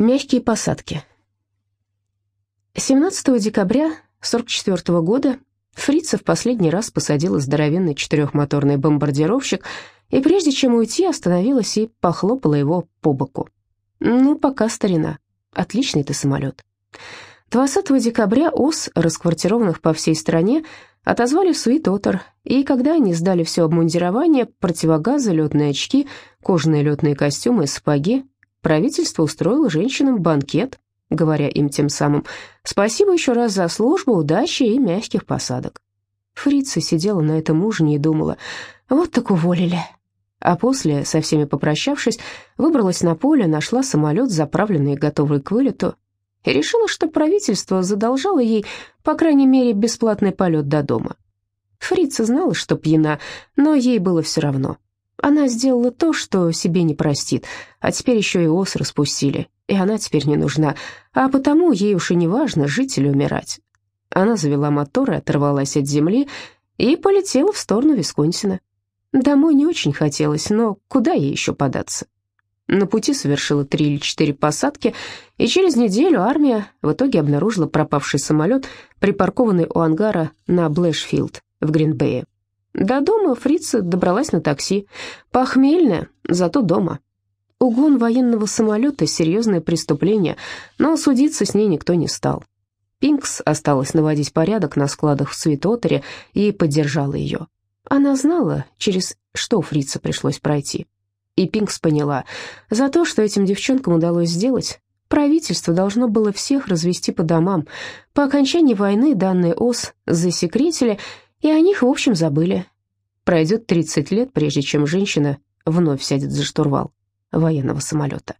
Мягкие посадки. 17 декабря 1944 года Фрица в последний раз посадила здоровенный четырехмоторный бомбардировщик, и прежде чем уйти, остановилась и похлопала его по боку. «Ну, пока, старина. Отличный ты самолет». 20 декабря ОС, расквартированных по всей стране, отозвали в Суит-Отор, и когда они сдали все обмундирование, противогазы, летные очки, кожаные летные костюмы сапоги, Правительство устроило женщинам банкет, говоря им тем самым «Спасибо еще раз за службу, удачи и мягких посадок». Фрица сидела на этом ужине и думала «Вот так уволили». А после, со всеми попрощавшись, выбралась на поле, нашла самолет, заправленный и готовый к вылету, и решила, что правительство задолжало ей, по крайней мере, бесплатный полет до дома. Фрица знала, что пьяна, но ей было все равно. Она сделала то, что себе не простит, а теперь еще и ос распустили, и она теперь не нужна, а потому ей уж и не важно, жить или умирать. Она завела мотор и оторвалась от земли и полетела в сторону Висконсина. Домой не очень хотелось, но куда ей еще податься? На пути совершила три или четыре посадки, и через неделю армия в итоге обнаружила пропавший самолет, припаркованный у ангара на Блэшфилд в Гринбее. До дома фрица добралась на такси. Похмельная, зато дома. Угон военного самолета — серьезное преступление, но судиться с ней никто не стал. Пинкс осталась наводить порядок на складах в Светотере и поддержала ее. Она знала, через что фрица пришлось пройти. И Пинкс поняла, за то, что этим девчонкам удалось сделать, правительство должно было всех развести по домам. По окончании войны данные ОС засекретили, и о них, в общем, забыли. Пройдет 30 лет, прежде чем женщина вновь сядет за штурвал военного самолета.